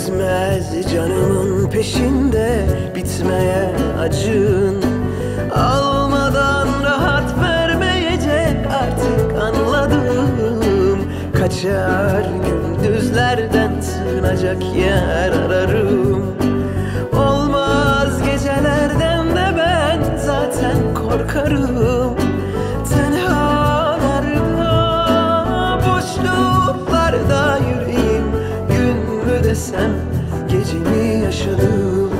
kesmez Canımın peşinde bitmeye acın. Almadan rahat vermeyecek artık anladım. Kaçar gündüzlerden sığınacak yer ararım. Olmaz gecelerden de ben zaten korkarım. Desem gece mi yaşadım.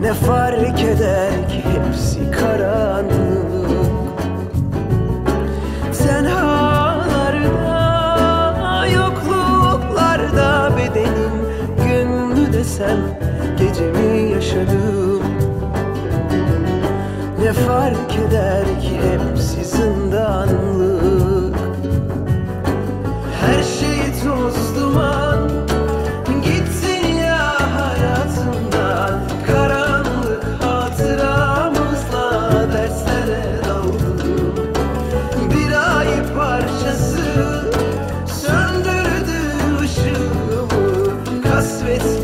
Ne fark eder ki hepsi karanlık? Tenhalarda, yokluklarda bedenim Gün mü desem gece mi yaşadım. Ne fark eder ki hepsi світ.